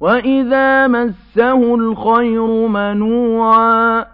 وَإِذَا مَسَّهُ الْخَيْرُ مَنُوعًا